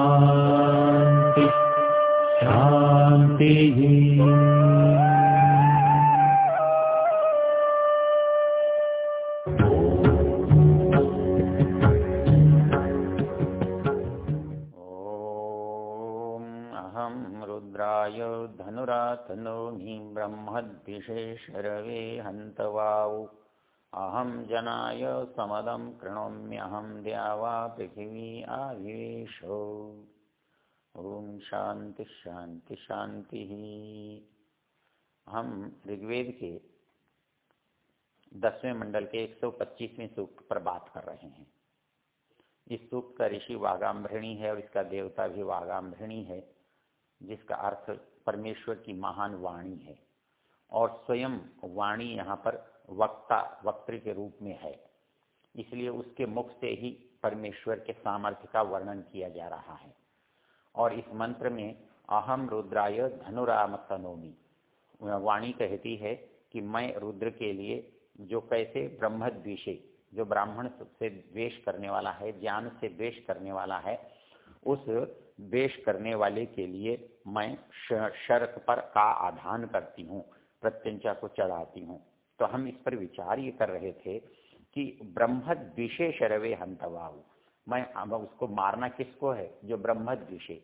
शान्ति शान्तिः। धनुरातनोमि ब्रह्मद्विषे शरवे हन्त वाौ अहं जनाय समदं कृणोम्यहं द्यावा पृथिवी आविवेशो शांति शांति शांति हम ऋग्वेद के दसवें मंडल के 125वें सूक्त पर बात कर रहे हैं। इस सूक्त का ऋषि वागाम्भृणी है और इसका देवता भी वागाम्भृणी है, जिसका अर्थ परमेश्वर की महान वाणी है। और स्वयं वाणी यहाँ पर वक्ता वक्तृ के रूप में है। इसलिए उसके मुख से ही परमेश्वर के सामर्थ्य का वर्णन किया जा रहा है। और इस मंत्र में अहम रुद्राय धनुराम तनोमी। वाणी कहती है कि मैं रुद्र के लिए जो कैसे ब्रह्मद्विषे, जो ब्राह्मण से द्वेष करने वाला है, ज्ञान से द्वेष करने वाला है, उस द्वेष करने वाले के लिए मैं शर्त पर का आधान करती हूँ, प्रत्यंचा को चढ़ाती हूँ। तो हम इस पर विचार ये कर रहे थे कि ब्रह्म द्विषे शरवे हंतवाऊ मैं अब उसको मारना किसको है? जो ब्रह्म द्विषे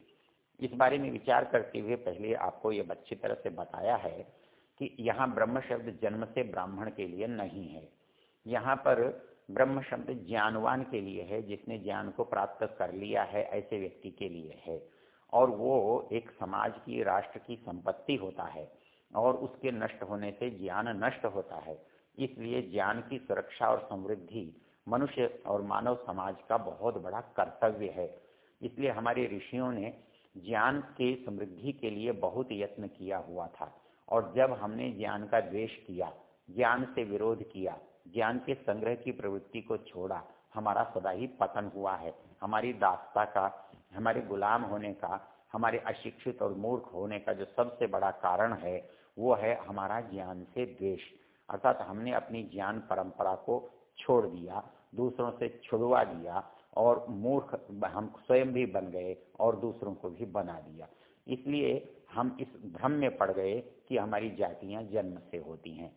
इस बारे में विचार करते हुए पहले आपको ये अच्छी तरह से बताया है कि यहाँ ब्रह्म शब्द जन्म से ब्राह्मण के लिए नहीं है। यहाँ पर ब्रह्म शब्द ज्ञानवान के लिए है, जिसने ज्ञान को प्राप्त कर लिया है, ऐसे व्यक्ति के लिए है। और वो एक समाज की, राष्ट्र की संपत्ति होता है। और उसके नष्ट होने से ज्ञान नष्ट होता है। इसलिए ज्ञान की सुरक्षा और समृद्धि मनुष्य और मानव समाज का बहुत बड़ा कर्तव्य है। इसलिए हमारे ऋषियों ने ज्ञान के समृद्धि के लिए बहुत यत्न किया हुआ था। और जब हमने ज्ञान का द्वेष किया, ज्ञान से विरोध किया, ज्ञान के संग्रह की प्रवृत्ति को छोड़ा, हमारा सदा ही पतन हुआ है। हमारी दासता का, हमारे गुलाम होने का हमारे अशिक्षित और मूर्ख होने का जो सबसे बड़ा कारण है, वो है हमारा ज्ञान से द्वेष। अर्थात हमने अपनी ज्ञान परंपरा को छोड़ दिया, दूसरों से छुड़वा दिया और मूर्ख हम स्वयं भी बन गए और दूसरों को भी बना दिया। इसलिए हम इस भ्रम में पड़ गए कि हमारी जातियाँ जन्म से होती हैं।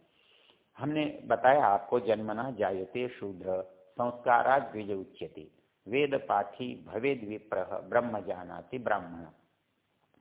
हमने बताया आपको, जन्मना जायते शूद्र संस्कारा द्विज उच्यते। वेद पाठी भवेद विप्र ब्रह्म जानाति ब्राह्मण।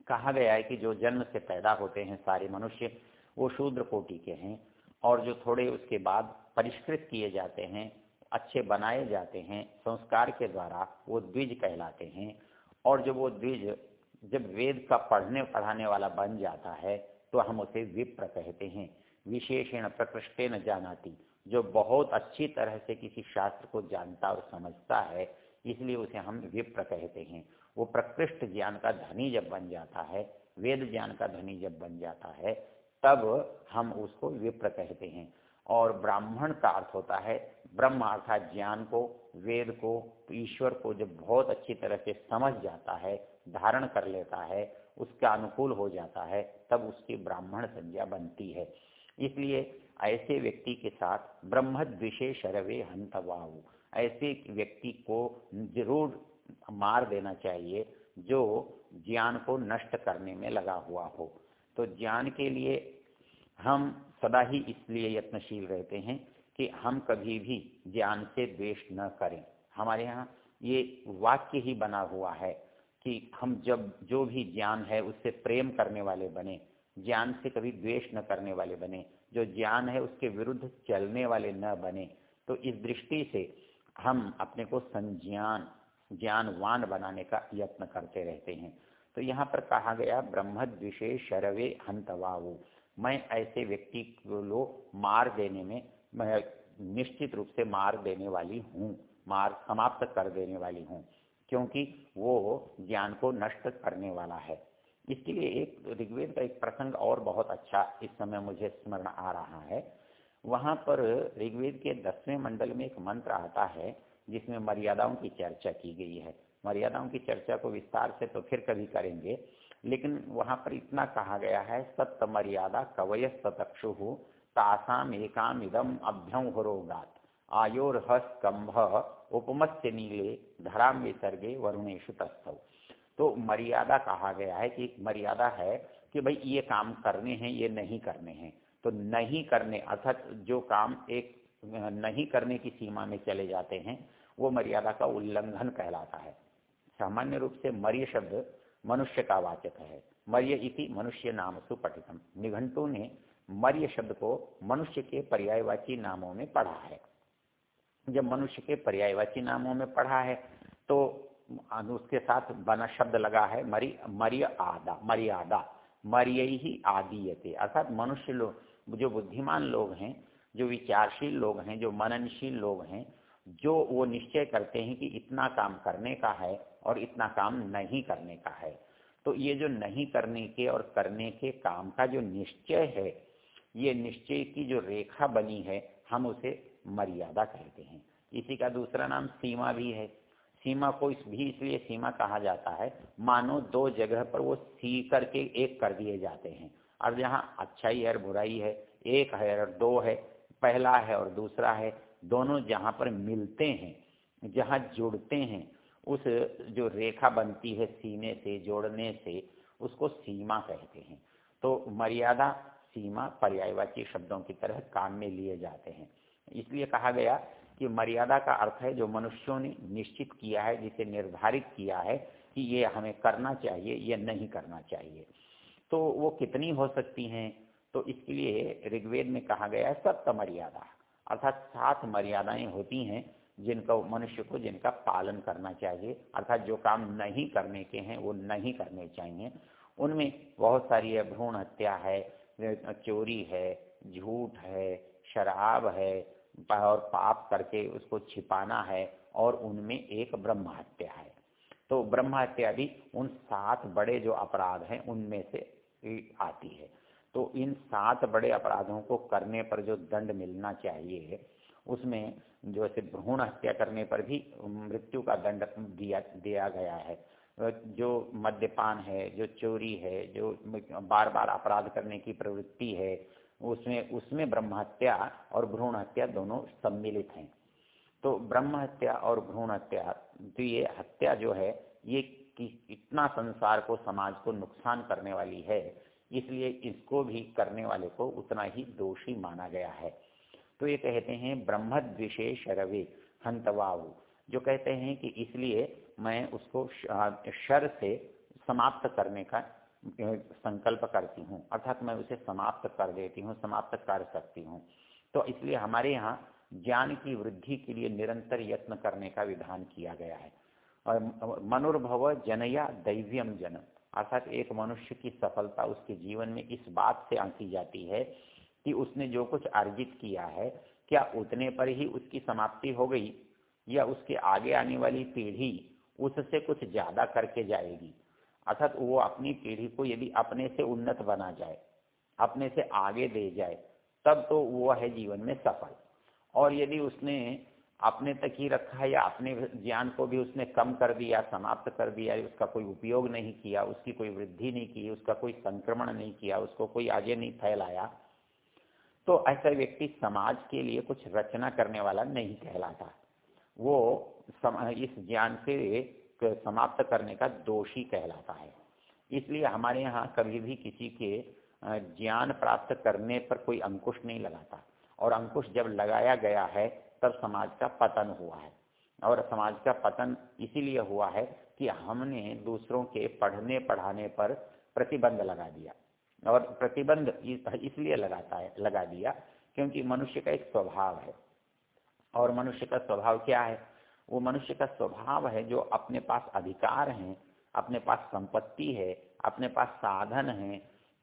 कहा गया है कि जो जन्म से पैदा होते हैं सारे मनुष्य, वो शूद्र कोटि के हैं और जो थोड़े उसके बाद परिष्कृत किए जाते हैं, अच्छे बनाए जाते हैं, संस्कार के द्वारा वो द्विज कहलाते हैं और जब वो द्विज, जब वेद का पढ़ने, पढ़ाने वाला बन जाता है तो हम उसे विप्र कहते हैं। विशेषण प्रकृष्टे न जानाती। जो बहुत अच्छी तरह से किसी शास्त्र को जानता और समझता है इसलिए उसे हम विप्र कहते हैं। वो प्रकृष्ट ज्ञान का धनी जब बन जाता है, वेद ज्ञान का धनी जब बन जाता है, तब हम उसको विप्र कहते हैं। और ब्राह्मण का अर्थ होता है, ब्रह्म अर्थात ज्ञान को, वेद को, ईश्वर को जब बहुत अच्छी तरह से समझ जाता है, धारण कर लेता है, उसका अनुकूल हो जाता है, तब उसकी ब्राह्मण संज्ञा बनती है। इसलिए ऐसे व्यक्ति के साथ ब्रह्म द्विषे शरवे हंतवाहु। ऐसे व्यक्ति को ज़रूर मार देना चाहिए जो ज्ञान को नष्ट करने में लगा हुआ हो। तो ज्ञान के लिए हम सदा ही इसलिए यत्नशील रहते हैं कि हम कभी भी ज्ञान से द्वेष न करें। हमारे यहाँ ये वाक्य ही बना हुआ है कि हम जब जो भी ज्ञान है उससे प्रेम करने वाले बने, ज्ञान से कभी द्वेष न करने वाले बने, जो ज्ञान है उसके विरुद्ध चलने वाले न बने। तो इस दृष्टि से हम अपने को संज्ञान, ज्ञानवान बनाने का यत्न करते रहते हैं। तो यहाँ पर कहा गया ब्रह्म द्विषे शरवे हंतवाऊ मैं ऐसे व्यक्ति को मार देने में, मैं निश्चित रूप से मार देने वाली हूँ, मार समाप्त कर देने वाली हूँ, क्योंकि वो ज्ञान को नष्ट करने वाला है। इसके लिए एक ऋग्वेद का एक प्रसंग और बहुत अच्छा इस समय मुझे स्मरण आ रहा है। वहाँ पर ऋग्वेद के दसवें मंडल में एक मंत्र आता है, जिसमें मर्यादाओं की चर्चा की गई है। मर्यादाओं की चर्चा को विस्तार से तो फिर कभी करेंगे, लेकिन वहाँ पर इतना कहा गया है सत्य मर्यादा कवय सतक्षु तासाम एकाम इदम आयोर हस कंभ उपमत्स्य नीले, धराम विसर्गे वरुणेशु तस्थव तो मर्यादा कहा गया है कि मर्यादा है कि भाई ये काम करने हैं, ये नहीं करने हैं। तो नहीं करने, अर्थात जो काम एक, नहीं करने की सीमा में चले जाते हैं, वो मर्यादा का उल्लंघन कहलाता है। सामान्य रूप से मर्य शब्द मनुष्य का वाचक है। मर्य इति मनुष्य नाम सुपठितम। निघंटू ने मर्य शब्द को मनुष्य के पर्यायवाची नामों में पढ़ा है। जब मनुष्य के पर्यायवाची नामों में पढ़ा है तो उसके साथ बना शब्द लगा है, मरी, मर्य आदा, मर्यादा। मर्य ही आदीयते। अर्थात मनुष्य लोग जो बुद्धिमान लोग हैं, जो विचारशील लोग हैं, जो मननशील लोग हैं, जो वो निश्चय करते हैं कि इतना काम करने का है और इतना काम नहीं करने का है। तो ये जो नहीं करने के और करने के काम का जो निश्चय है, ये निश्चय की जो रेखा बनी है, हम उसे मर्यादा कहते हैं। इसी का दूसरा नाम सीमा भी है। सीमा को इस भी इसलिए सीमा कहा जाता है, मानो दो जगह पर वो सी करके एक कर दिए जाते हैं। और जहाँ अच्छाई है और बुराई है, एक है और दो है, पहला है और दूसरा है, दोनों जहाँ पर मिलते हैं, जहाँ जुड़ते हैं, उस जो रेखा बनती है सीने से, जोड़ने से, उसको सीमा कहते हैं। तो मर्यादा, सीमा पर्यायवाची शब्दों की तरह काम में लिए जाते हैं। इसलिए कहा गया कि मर्यादा का अर्थ है जो मनुष्यों ने निश्चित किया है, जिसे निर्धारित किया है कि ये हमें करना चाहिए, या नहीं करना चाहिए। तो वो कितनी हो सकती हैं? तो इसके लिए ऋग्वेद में कहा गया है, सप्त मर्यादा। अर्थात सात मर्यादाएँ होती हैं जिनका मनुष्य को जिनका पालन करना चाहिए। अर्थात जो काम नहीं करने के हैं, वो नहीं करने चाहिए। उनमें बहुत सारी है, भ्रूण हत्या है, चोरी है, झूठ है, शराब है, और पाप करके उसको छिपाना है, और उनमें एक ब्रह्म हत्या है। तो ब्रह्म हत्या भी उन सात बड़े जो अपराध हैं, उनमें से आती है। तो इन सात बड़े अपराधों को करने पर जो दंड मिलना चाहिए, उसमें जो ऐसे भ्रूण हत्या करने पर भी मृत्यु का दंड दिया दिया गया है। जो मद्यपान है, जो चोरी है, जो बार बार अपराध करने की प्रवृत्ति है, उसमें उसमें ब्रह्म हत्या और भ्रूण हत्या दोनों सम्मिलित हैं। तो ब्रह्म हत्या और भ्रूण हत्या तो ये हत्या जो है, ये इतना संसार को, समाज को नुकसान करने वाली है, इसलिए इसको भी करने वाले को उतना ही दोषी माना गया है। तो ये कहते हैं ब्रह्म द्विशेष रवे हंतवाऊ जो कहते हैं कि इसलिए मैं उसको शर से समाप्त करने का संकल्प करती हूँ, अर्थात मैं उसे समाप्त कर देती हूँ, समाप्त कर सकती हूँ। तो इसलिए हमारे यहाँ ज्ञान की वृद्धि के लिए निरंतर यत्न करने का विधान किया गया है। और मनुर्भव जनया दैव्यम जन। अर्थात एक मनुष्य की सफलता उसके जीवन में इस बात से आंकी जाती है कि उसने जो कुछ अर्जित किया है, क्या उतने पर ही उसकी समाप्ति हो गई या उसके आगे आने वाली पीढ़ी उससे कुछ ज़्यादा करके जाएगी। अर्थात वो अपनी पीढ़ी को यदि अपने से उन्नत बना जाए, अपने से आगे दे जाए, तब तो वो है जीवन में सफल। और यदि उसने अपने तक ही रखा या अपने ज्ञान को भी उसने कम कर दिया, समाप्त कर दिया, उसका कोई उपयोग नहीं किया, उसकी कोई वृद्धि नहीं की, उसका कोई संक्रमण नहीं किया, उसको कोई आगे नहीं फैलाया तो ऐसा व्यक्ति समाज के लिए कुछ रचना करने वाला नहीं कहलाता। वो इस ज्ञान से समाप्त करने का दोषी कहलाता है। इसलिए हमारे यहाँ कभी भी किसी के ज्ञान प्राप्त करने पर कोई अंकुश नहीं लगाता। और अंकुश जब लगाया गया है, तब समाज का पतन हुआ है। और समाज का पतन इसीलिए हुआ है कि हमने दूसरों के पढ़ने पढ़ाने पर प्रतिबंध लगा दिया। और प्रतिबंध इसलिए लगाता है, लगा दिया क्योंकि मनुष्य का एक स्वभाव है। और मनुष्य का स्वभाव क्या है? वो मनुष्य का स्वभाव है जो अपने पास अधिकार हैं, अपने पास संपत्ति है, अपने पास साधन है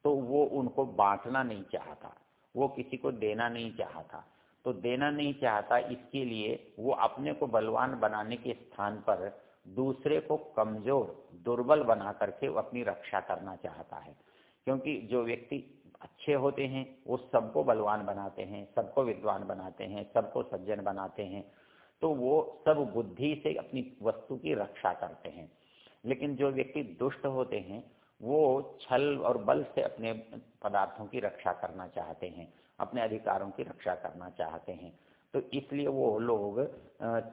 तो वो उनको बांटना नहीं चाहता। वो किसी को देना नहीं चाहता। तो देना नहीं चाहता, इसके लिए वो अपने को बलवान बनाने के स्थान पर दूसरे को कमज़ोर, दुर्बल बना करके वो अपनी रक्षा करना चाहता है। क्योंकि जो व्यक्ति अच्छे होते हैं, वो सबको बलवान बनाते हैं, सबको विद्वान बनाते हैं, सबको सज्जन बनाते हैं तो वो सब बुद्धि से अपनी वस्तु की रक्षा करते हैं। लेकिन जो व्यक्ति दुष्ट होते हैं वो छल और बल से अपने पदार्थों की रक्षा करना चाहते हैं, अपने अधिकारों की रक्षा करना चाहते हैं। तो इसलिए वो लोग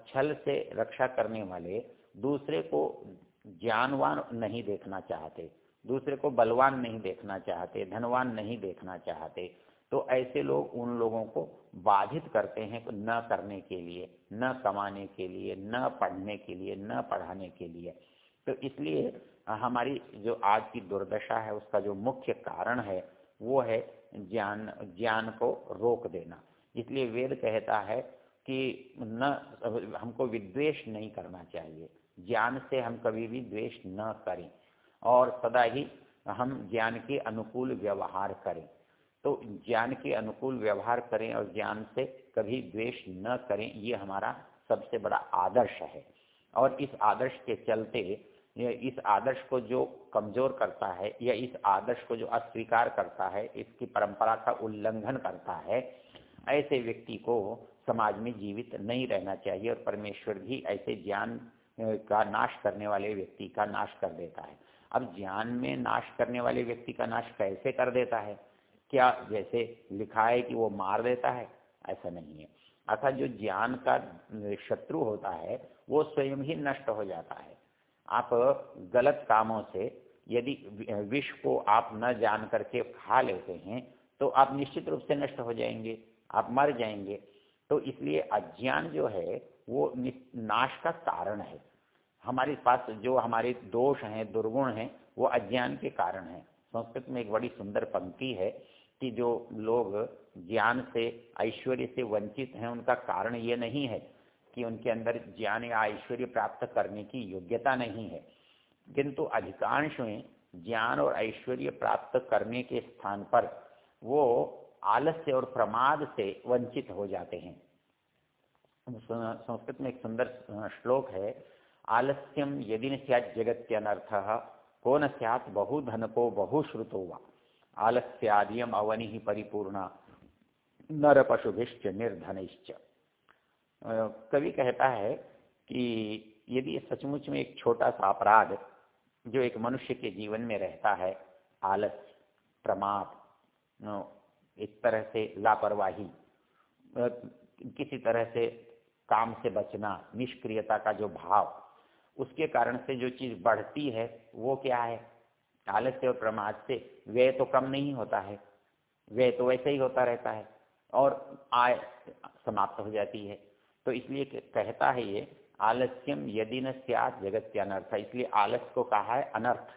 छल से रक्षा करने वाले दूसरे को ज्ञानवान नहीं देखना चाहते, दूसरे को बलवान नहीं देखना चाहते, धनवान नहीं देखना चाहते। तो ऐसे लोग उन लोगों को बाधित करते हैं न करने के लिए, न कमाने के लिए, न पढ़ने के लिए, न पढ़ाने के लिए। तो इसलिए हमारी जो आज की दुर्दशा है, उसका जो मुख्य कारण है, वो है ज्ञान ज्ञान को रोक देना। इसलिए वेद कहता है कि न हमको विद्वेष नहीं करना चाहिए। ज्ञान से हम कभी भी द्वेष न करें और सदा ही हम ज्ञान के अनुकूल व्यवहार करें। तो ज्ञान के अनुकूल व्यवहार करें और ज्ञान से कभी द्वेष न करें, ये हमारा सबसे बड़ा आदर्श है। और इस आदर्श के चलते इस आदर्श को जो कमज़ोर करता है, या इस आदर्श को जो अस्वीकार करता है, इसकी परंपरा का उल्लंघन करता है, ऐसे व्यक्ति को समाज में जीवित नहीं रहना चाहिए और परमेश्वर भी ऐसे ज्ञान का नाश करने वाले व्यक्ति का नाश कर देता है। अब ज्ञान में नाश करने वाले व्यक्ति का नाश कैसे कर देता है? क्या जैसे लिखा है कि वो मार देता है? ऐसा नहीं है। अर्थात जो ज्ञान का शत्रु होता है, वो स्वयं ही नष्ट हो जाता है। आप गलत कामों से यदि विष को आप न जान करके खा लेते हैं तो आप निश्चित रूप से नष्ट हो जाएँगे, आप मर जाएँगे। तो इसलिए अज्ञान जो है, वो नाश का कारण है। हमारे पास जो हमारे दोष हैं, दुर्गुण हैं, वो अज्ञान के कारण हैं। संस्कृत में एक बड़ी सुंदर पंक्ति है कि जो लोग ज्ञान से, ऐश्वर्य से वंचित हैं, उनका कारण ये नहीं है। कि उनके अंदर ज्ञान या ऐश्वर्य प्राप्त करने की योग्यता नहीं है। किंतु अधिकांश में ज्ञान और ऐश्वर्य प्राप्त करने के स्थान पर वो आलस्य और प्रमाद से वंचित हो जाते हैं। संस्कृत में एक सुंदर श्लोक है आलस्यम यदि न सैत् जगत्यनर्थ, को न सैत् बहुधन को बहुश्रुतो व। आलस्यादियम अवनि परिपूर्ण। नर पशुभिश्च निर्धनिश्च। कवि कहता है कि यदि सचमुच में एक छोटा सा अपराध जो एक मनुष्य के जीवन में रहता है, आलस, प्रमाद एक तरह से लापरवाही किसी तरह से काम से बचना, निष्क्रियता का जो भाव, उसके कारण से जो चीज़ बढ़ती है, वो क्या है? आलस्य और प्रमाद से व्यय तो कम नहीं होता है, व्यय तो वैसे ही होता रहता है और आय समाप्त हो जाती है। तो इसलिए कहता है ये, आलस्यम यदि न सियात जगत अनर्थ। इसलिए आलस को कहा है अनर्थ।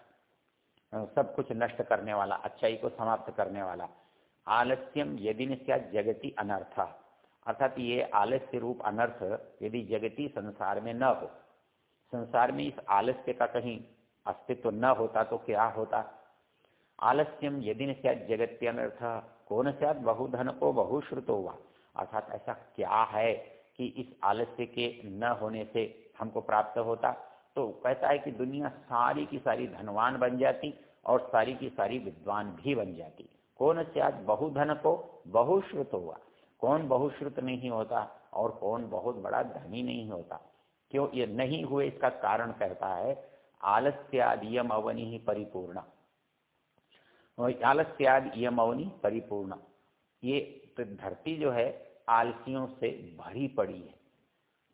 सब कुछ नष्ट करने वाला, अच्छाई को समाप्त करने वाला। आलस्यम यदि न सियात जगती अनर्थ। अर्थात ये आलस्य रूप अनर्थ यदि जगती संसार में न हो। संसार में इस आलस्य का कहीं अस्तित्व न होता तो क्या होता? आलस्यम यदि न सैद जगत्यनर्थ कौन सैद बहुधन को बहुश्रुत हुआ अर्थात ऐसा क्या है? कि इस आलस्य के न होने से हमको प्राप्त होता। तो कहता है कि दुनिया सारी की सारी धनवान बन जाती और सारी की सारी विद्वान भी बन जाती। कौन सैद बहुधन को बहुश्रुत हुआ? कौन बहुश्रुत नहीं होता और कौन बहुत बड़ा धनी नहीं होता? क्यों ये नहीं हुए? इसका कारण कहता है आलस्याद यम अवनि ही परिपूर्ण। आलस्याद यम अवनि परिपूर्ण। ये तो धरती जो है आलसियों से भरी पड़ी है।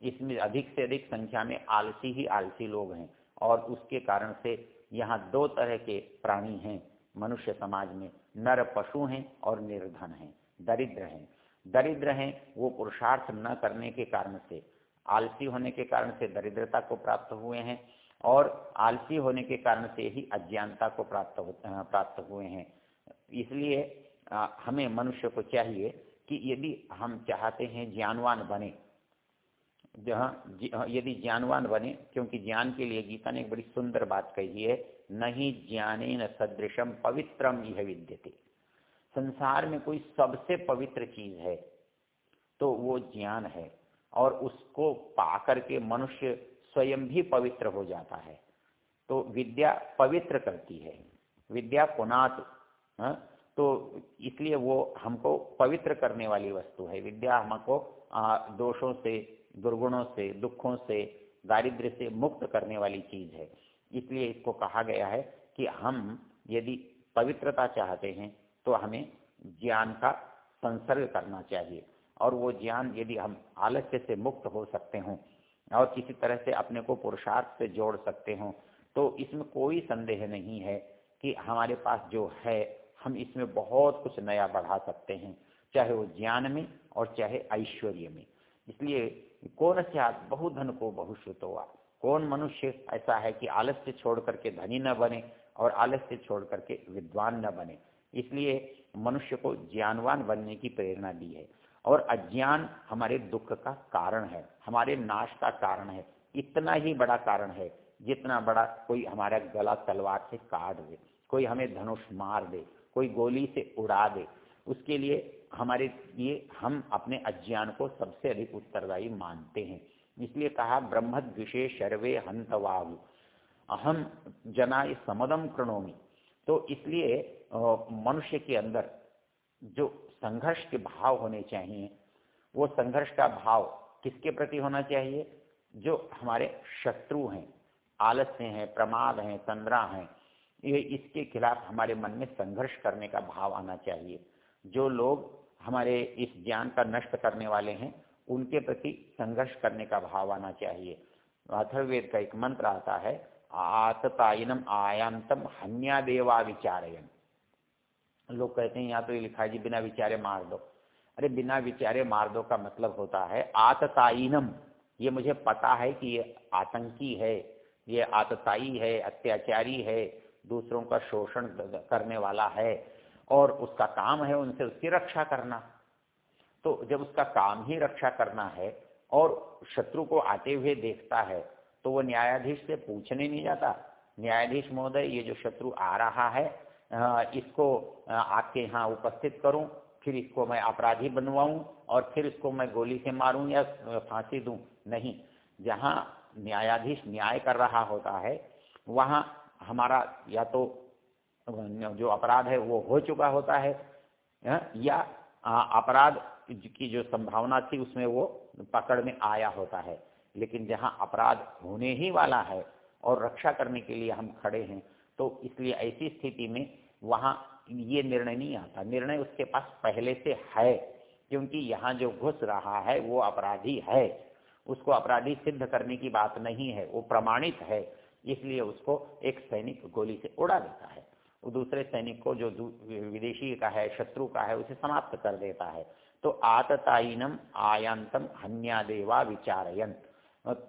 इसमें अधिक से अधिक संख्या में आलसी ही आलसी लोग हैं और उसके कारण से यहाँ दो तरह के प्राणी हैं। मनुष्य समाज में नर पशु हैं और निर्धन हैं, दरिद्र हैं। दरिद्र हैं, वो पुरुषार्थ न करने के कारण से, आलसी होने के कारण से दरिद्रता को प्राप्त हुए हैं और आलसी होने के कारण से ही अज्ञानता को प्राप्त प्राप्त हुए हैं। इसलिए हमें मनुष्य को चाहिए कि यदि हम चाहते हैं ज्ञानवान बने जहाँ हाँ, यदि ज्ञानवान बने क्योंकि ज्ञान के लिए गीता ने एक बड़ी सुंदर बात कही है नहीं ज्ञाने न सदृशम पवित्रम यह विद्यते संसार में कोई सबसे पवित्र चीज़ है तो वो ज्ञान है और उसको पा करके मनुष्य स्वयं भी पवित्र हो जाता है तो विद्या पवित्र करती है विद्या पुनात हाँ? तो इसलिए वो हमको पवित्र करने वाली वस्तु है। विद्या हमको दोषों से, दुर्गुणों से, दुखों से, दारिद्र्य से मुक्त करने वाली चीज़ है। इसलिए इसको कहा गया है कि हम यदि पवित्रता चाहते हैं तो हमें ज्ञान का संसर्ग करना चाहिए। और वो ज्ञान यदि हम आलस्य से मुक्त हो सकते हों और किसी तरह से अपने को पुरुषार्थ से जोड़ सकते हों तो इसमें कोई संदेह नहीं है कि हमारे पास जो है हम इसमें बहुत कुछ नया बढ़ा सकते हैं, चाहे वो ज्ञान में और चाहे ऐश्वर्य में। इसलिए कौन से बहुत धन को बहुश्रुत हुआ? कौन मनुष्य ऐसा है कि आलस्य छोड़ करके धनी न बने और आलस्य छोड़ करके विद्वान न बने? इसलिए मनुष्य को ज्ञानवान बनने की प्रेरणा दी है। और अज्ञान हमारे दुख का कारण है, हमारे नाश का कारण है। इतना ही बड़ा कारण है जितना बड़ा कोई हमारा गला तलवार से काट दे, कोई हमें धनुष मार दे कोई गोली से उड़ा दे। उसके लिए हमारे लिए हम अपने अज्ञान को सबसे अधिक उत्तरदायी मानते हैं। इसलिए कहा ब्रह्म विशेष सर्वे हंतवाहु। अहम जना समदम कृणोमी। तो इसलिए मनुष्य के अंदर जो संघर्ष के भाव होने चाहिए, वो संघर्ष का भाव किसके प्रति होना चाहिए? जो हमारे शत्रु हैं, आलस्य हैं, प्रमाद हैं, तंद्रा हैं ये इसके खिलाफ हमारे मन में संघर्ष करने का भाव आना चाहिए। जो लोग हमारे इस ज्ञान का नष्ट करने वाले हैं, उनके प्रति संघर्ष करने का भाव आना चाहिए। अथर्वेद का एक मंत्र आता है आतताइनम आयांतम हन्या देवा विचारयन। लोग कहते हैं यहाँ तो ये लिखा जी, बिना विचारे मार दो। अरे, बिना विचारे मार दो का मतलब होता है आतताइनम ये मुझे पता है कि ये आतंकी है, ये आतताई है, अत्याचारी है दूसरों का शोषण करने वाला है और उसका काम है उनसे उसकी रक्षा करना। तो जब उसका काम ही रक्षा करना है और शत्रु को आते हुए देखता है तो वो न्यायाधीश से पूछने नहीं जाता। न्यायाधीश महोदय, ये जो शत्रु आ रहा है इसको आपके यहाँ उपस्थित करूँ, फिर इसको मैं अपराधी बनवाऊं और फिर इसको मैं गोली से मारूं या फांसी दूँ? नहीं। जहाँ न्यायाधीश न्याय कर रहा होता है, वहाँ हमारा या तो जो अपराध है, वो हो चुका होता है या अपराध की जो संभावना थी, उसमें वो पकड़ में आया होता है। लेकिन जहाँ अपराध होने ही वाला है और रक्षा करने के लिए हम खड़े हैं तो इसलिए ऐसी स्थिति में वहाँ ये निर्णय नहीं आता। निर्णय उसके पास पहले से है, क्योंकि यहाँ जो घुस रहा है, वो अपराधी है। उसको अपराधी सिद्ध करने की बात नहीं है, वो प्रमाणित है। इसलिए उसको एक सैनिक गोली से उड़ा देता है। दूसरे सैनिक को जो विदेशी का है, शत्रु का है, उसे समाप्त कर देता है। तो आतताइनम आयांतम हन्यादेवा विचारयन।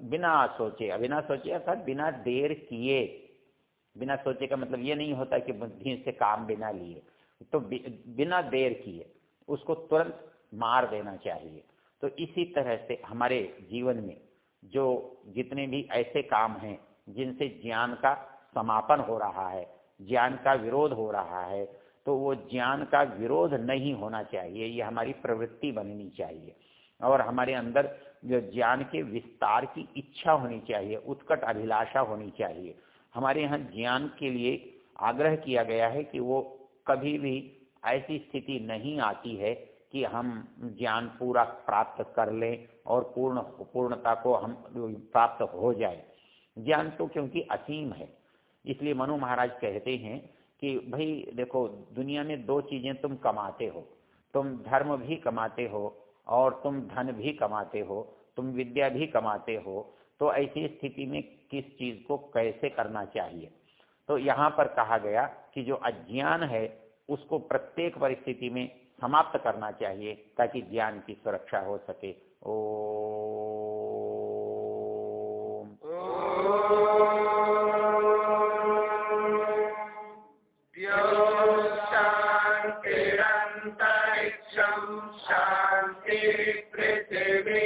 बिना सोचे बिना सोचे अर्थात बिना देर किए। बिना सोचे का मतलब ये नहीं होता कि बुद्धि से काम बिना लिए। तो बिना देर किए, उसको तुरंत मार देना चाहिए। तो इसी तरह से हमारे जीवन में जो जितने भी ऐसे काम हैं जिनसे ज्ञान का समापन हो रहा है, ज्ञान का विरोध हो रहा है तो वो ज्ञान का विरोध नहीं होना चाहिए, ये हमारी प्रवृत्ति बननी चाहिए। और हमारे अंदर जो ज्ञान के विस्तार की इच्छा होनी चाहिए, उत्कट अभिलाषा होनी चाहिए। हमारे यहाँ ज्ञान के लिए आग्रह किया गया है कि वो कभी भी ऐसी स्थिति नहीं आती है कि हम ज्ञान पूरा प्राप्त कर लें और पूर्ण, पूर्णता को हम प्राप्त हो जाए। ज्ञान तो क्योंकि असीम है। इसलिए मनु महाराज कहते हैं कि, भाई देखो, दुनिया में दो चीज़ें तुम कमाते हो। तुम धर्म भी कमाते हो और तुम धन भी कमाते हो, तुम विद्या भी कमाते हो। तो ऐसी स्थिति में किस चीज़ को कैसे करना चाहिए? तो यहाँ पर कहा गया कि जो अज्ञान है, उसको प्रत्येक परिस्थिति में समाप्त करना चाहिए ताकि ज्ञान की सुरक्षा हो सके। ओ पृथ्वी